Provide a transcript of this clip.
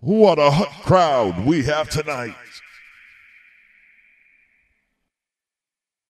What a hot crowd we have tonight.